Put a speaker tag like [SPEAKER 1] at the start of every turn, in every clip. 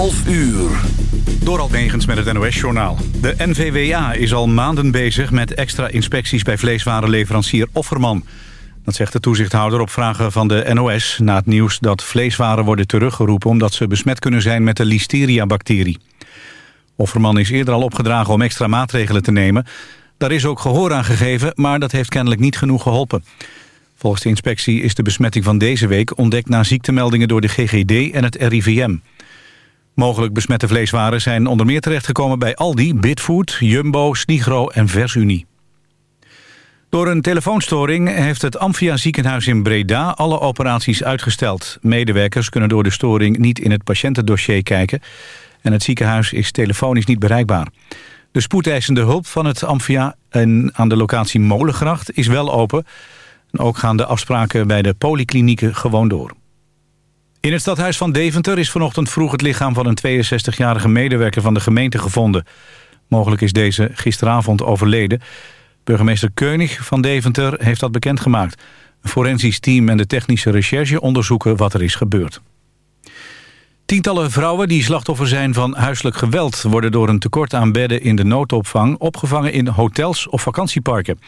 [SPEAKER 1] 11 uur.
[SPEAKER 2] Door Almegens met het NOS-journaal. De NVWA is al maanden bezig met extra inspecties bij vleeswarenleverancier Offerman. Dat zegt de toezichthouder op vragen van de NOS... na het nieuws dat vleeswaren worden teruggeroepen... omdat ze besmet kunnen zijn met de listeria-bacterie. Offerman is eerder al opgedragen om extra maatregelen te nemen. Daar is ook gehoor aan gegeven, maar dat heeft kennelijk niet genoeg geholpen. Volgens de inspectie is de besmetting van deze week ontdekt na ziektemeldingen door de GGD en het RIVM. Mogelijk besmette vleeswaren zijn onder meer terechtgekomen bij Aldi, Bitfood, Jumbo, Snigro en Versunie. Door een telefoonstoring heeft het Amphia ziekenhuis in Breda alle operaties uitgesteld. Medewerkers kunnen door de storing niet in het patiëntendossier kijken en het ziekenhuis is telefonisch niet bereikbaar. De spoedeisende hulp van het Amphia en aan de locatie Molengracht is wel open. En ook gaan de afspraken bij de polyklinieken gewoon door. In het stadhuis van Deventer is vanochtend vroeg het lichaam van een 62-jarige medewerker van de gemeente gevonden. Mogelijk is deze gisteravond overleden. Burgemeester Keunig van Deventer heeft dat bekendgemaakt. Een forensisch team en de technische recherche onderzoeken wat er is gebeurd. Tientallen vrouwen die slachtoffer zijn van huiselijk geweld... worden door een tekort aan bedden in de noodopvang... opgevangen in hotels of vakantieparken.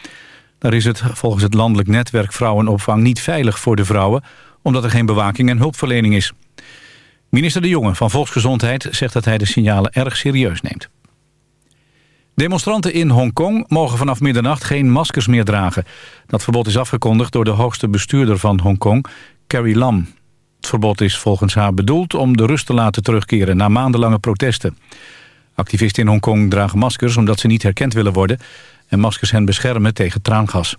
[SPEAKER 2] Daar is het volgens het landelijk netwerk vrouwenopvang niet veilig voor de vrouwen... omdat er geen bewaking en hulpverlening is. Minister De Jonge van Volksgezondheid zegt dat hij de signalen erg serieus neemt. Demonstranten in Hongkong mogen vanaf middernacht geen maskers meer dragen. Dat verbod is afgekondigd door de hoogste bestuurder van Hongkong, Carrie Lam. Het verbod is volgens haar bedoeld om de rust te laten terugkeren na maandenlange protesten. Activisten in Hongkong dragen maskers omdat ze niet herkend willen worden... en maskers hen beschermen tegen traangas.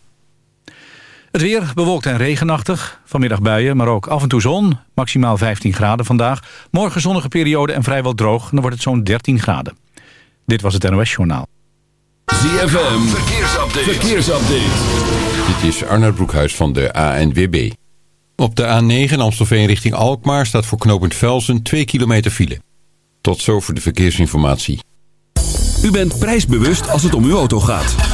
[SPEAKER 2] Het weer bewolkt en regenachtig. Vanmiddag buien, maar ook af en toe zon. Maximaal 15 graden vandaag. Morgen zonnige periode en vrijwel droog. Dan wordt het zo'n 13 graden. Dit was het NOS Journaal.
[SPEAKER 1] ZFM, verkeersupdate. verkeersupdate.
[SPEAKER 3] Dit is Arnold Broekhuis van de ANWB. Op de A9 Amstelveen richting Alkmaar staat voor knooppunt Velsen 2 kilometer file. Tot zover de verkeersinformatie.
[SPEAKER 1] U bent prijsbewust als het om uw auto gaat.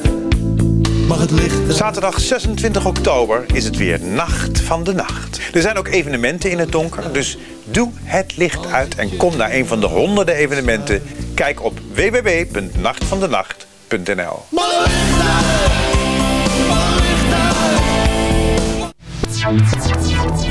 [SPEAKER 4] Mag het licht uit?
[SPEAKER 5] Zaterdag 26 oktober is het weer Nacht van de Nacht. Er zijn ook evenementen in het donker, dus doe het licht uit en kom naar een van de honderden evenementen. Kijk op www.nachtvandenacht.nl
[SPEAKER 4] Mag het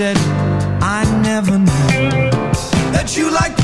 [SPEAKER 6] Said, "I never knew that you like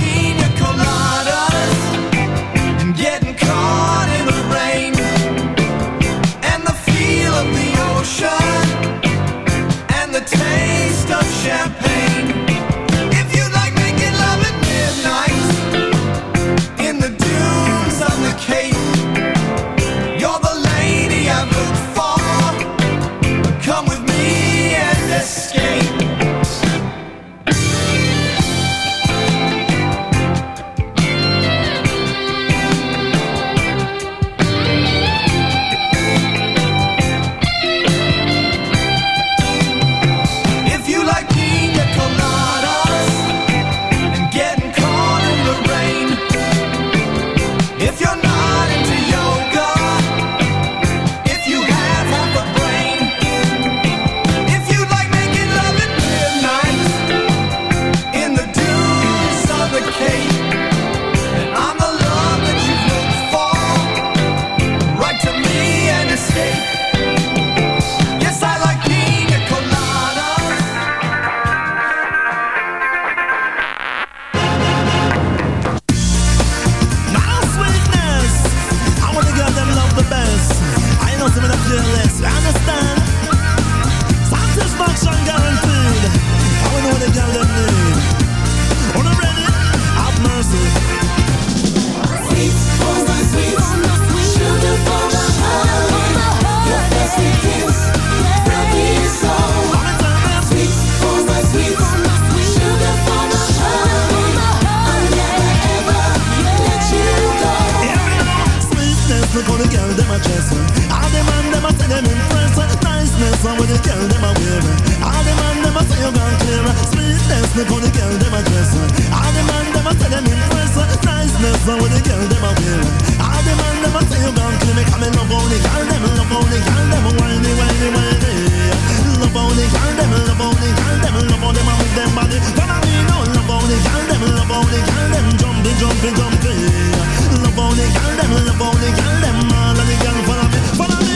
[SPEAKER 7] How the girl them a wear. All the man them a say you gone clear. Sweetness, look how the girl them a dress. All the man them a say them impress. Niceness, how the girl them a wear. All the man them a say you gone clear. Me love how the girl them, love how the girl them whiny, whiny, whiny. Love how the girl them, love how the girl them, love how them move them body. Follow me now, love how the girl them, love how the girl them jumpy, jumpy, jumpy. Love how the girl them, love how the girl them, all of the girl follow me, follow me.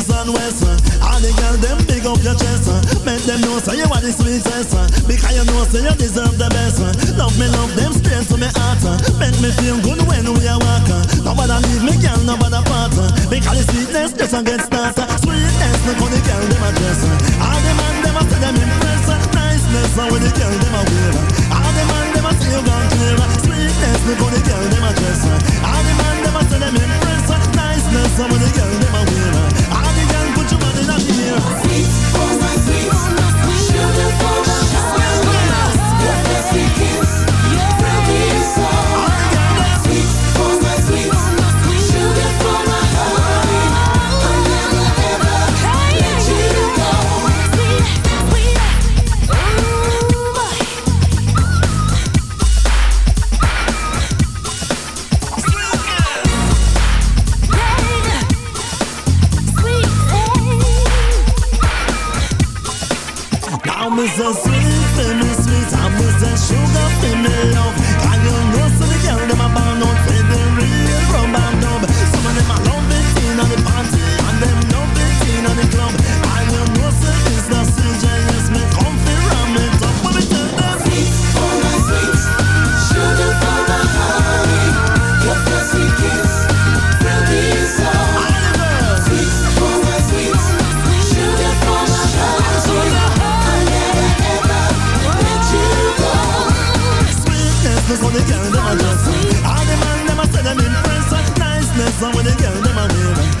[SPEAKER 8] my my
[SPEAKER 7] and west. All the girl them big up your chest. Make them know say you are the sweetest. Because you know say you deserve the best. Love me, love them straight to me heart. Make me feel good when we are walking. Nobody leave me, girl, nobody part. Because the sweetness just a get started. Sweetness, how the girl them a dress. All the man them a say them impress. Niceness, how the girl them a wear. All the man them a say you gone clear. Sweetness, how the girl them a dress. All the man them a say them impress. Niceness, how the girl them a wear.
[SPEAKER 8] Sweet, oh my sweet, sugar for was a sweet feminine sweet.
[SPEAKER 7] I was a sugar feminine love. I am no silly so girl them a bound on for the real rum bound up. Some of them I love it in on the party and them love it in on the club.
[SPEAKER 9] I am no silly so not
[SPEAKER 7] still. That's not what they get, them
[SPEAKER 10] my
[SPEAKER 4] win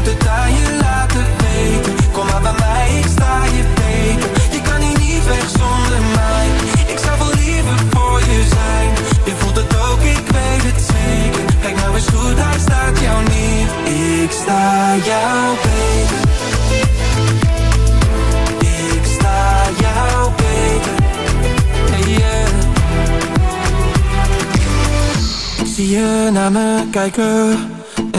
[SPEAKER 4] Moet het aan je laten weten. Kom maar bij mij, ik sta je beter. Je kan hier niet weg zonder mij. Ik zou wel liever voor je zijn. Je voelt het ook, ik weet het zeker. Kijk nou eens goed, hij staat jou niet. Ik sta jou beter. Ik sta jou beter. Yeah. Ik zie je naar me kijken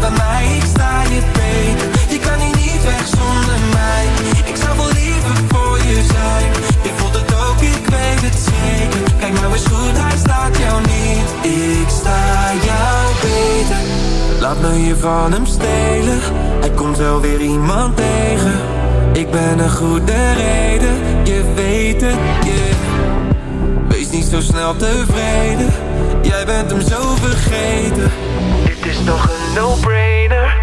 [SPEAKER 4] bij mij, ik sta je beter. Je kan hier niet weg zonder mij. Ik zou wel liever voor je zijn. Je voelt het ook, ik weet het zeker. Kijk nou eens goed, hij staat jou niet. Ik sta jou beter. Laat me je van hem stelen. Hij komt wel weer iemand tegen. Ik ben een goede reden, je weet het, yeah. Wees niet zo snel tevreden, jij bent hem zo vergeten. Toch een no-brainer.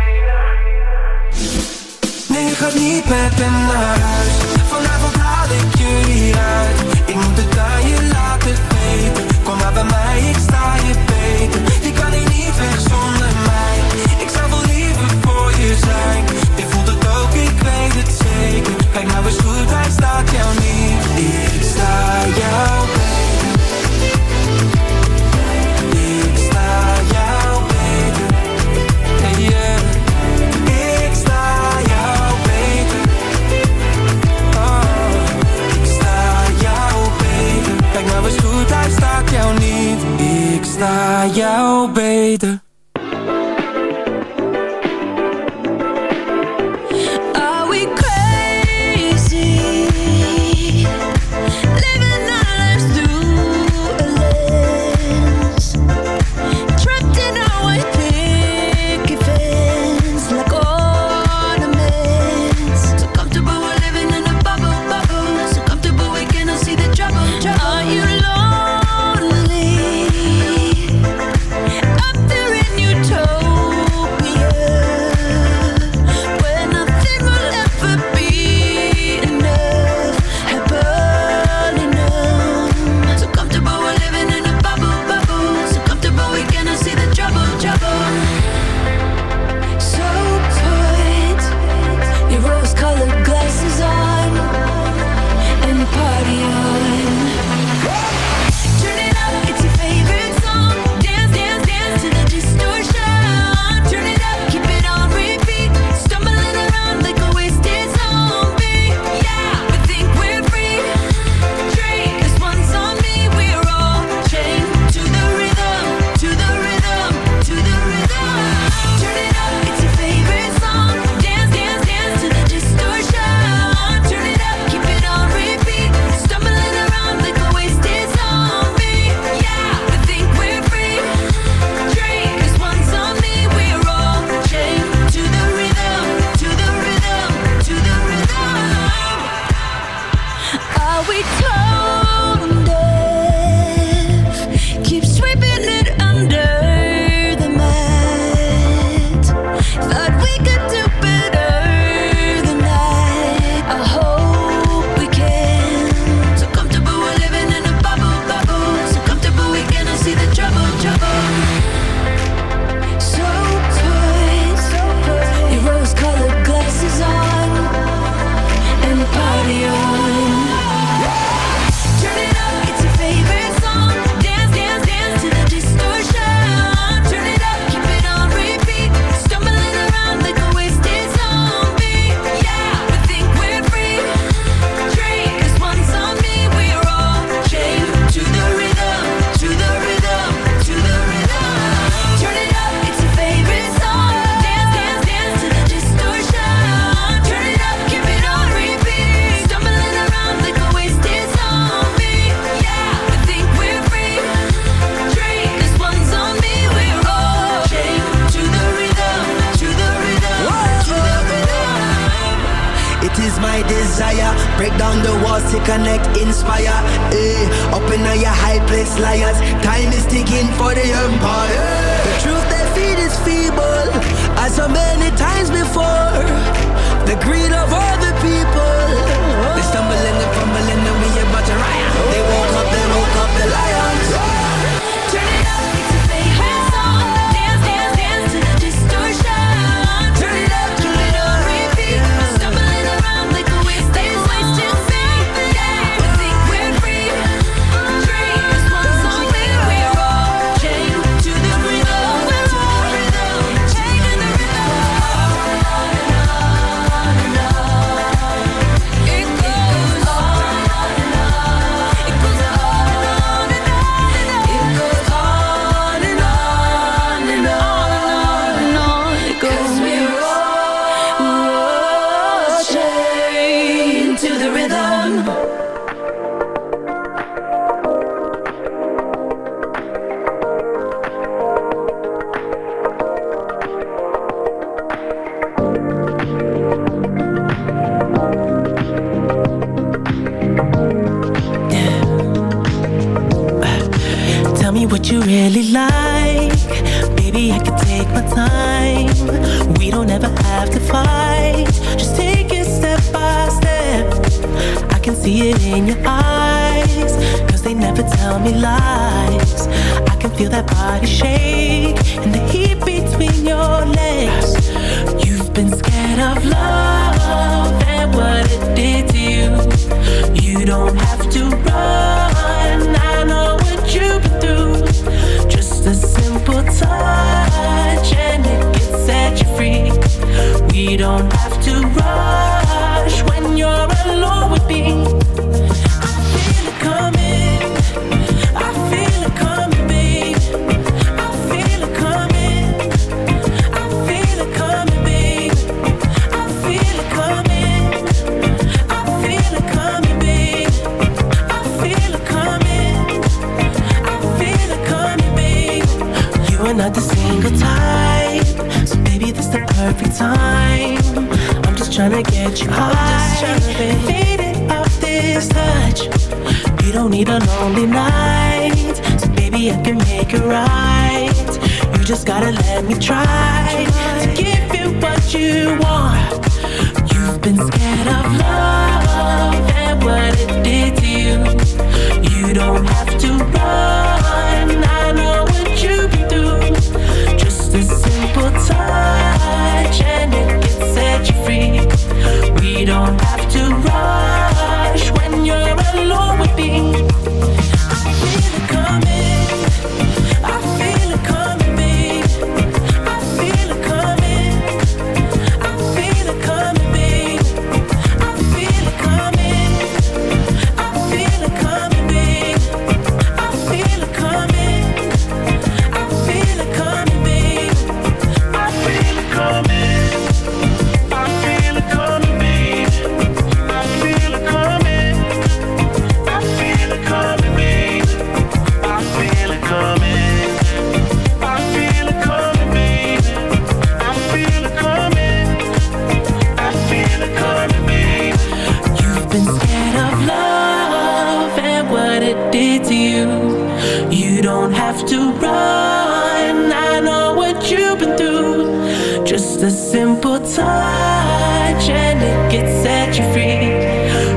[SPEAKER 4] Nee, je gaat niet met hem naar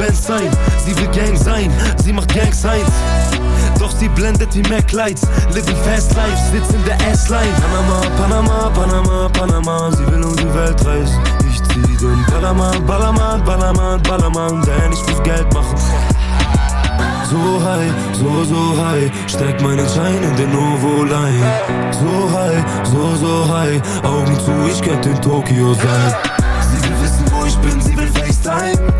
[SPEAKER 11] Band sein. Sie will Gang sein, sie macht Gang Signs. Doch sie blendet die Mac
[SPEAKER 1] Lights,
[SPEAKER 12] living
[SPEAKER 9] fast life, sitzt in der S-Line. Panama, Panama, Panama, Panama, sie will um die Welt reisen. Ich zieh den Ballermann, Ballermann, Ballermann, Ballermann, denn ich muss Geld machen.
[SPEAKER 13] So high, so, so high, steck meinen Schein in den Novo-Line. So high, so, so high, Augen zu, ich könnte in Tokio sein. Sie will wissen, wo ich bin, sie will FaceTime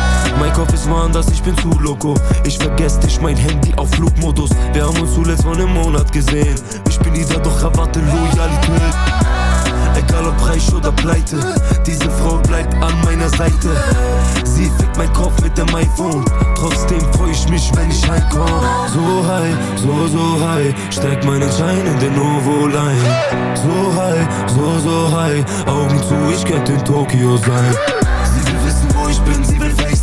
[SPEAKER 13] Mein Kopf ist woanders, ich bin zu loco. Ich vergess dich, mein Handy auf Flugmodus. Wir haben uns zuletzt vor einem Monat gesehen. Ich bin wieder, doch erwarte Loyalität. Egal ob reich oder pleite, diese Frau bleibt an meiner Seite. Sie fickt mein Kopf mit dem iPhone. Trotzdem freu ich mich, wenn ich heimkomm. So high, so, so high, steigt meine Schein in den Ovo-Line. So high, so, so high, Augen zu, ich könnte in Tokio sein. Sie will wissen, wo ich bin, sie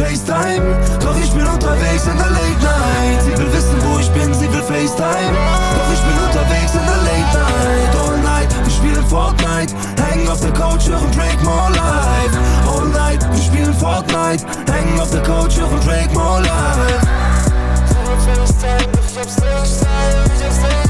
[SPEAKER 13] FaceTime. Doch ich bin unterwegs in der Late Night. Sie will wissen, wo ich bin, sie will FaceTime. Doch ich bin unterwegs in der Late Night. All night, wir spielen Fortnite. Hängen auf der Couch, hören Drake More Life. All night, wir spielen Fortnite. Hängen auf der Couch, hören Drake More Life.
[SPEAKER 14] Let me tell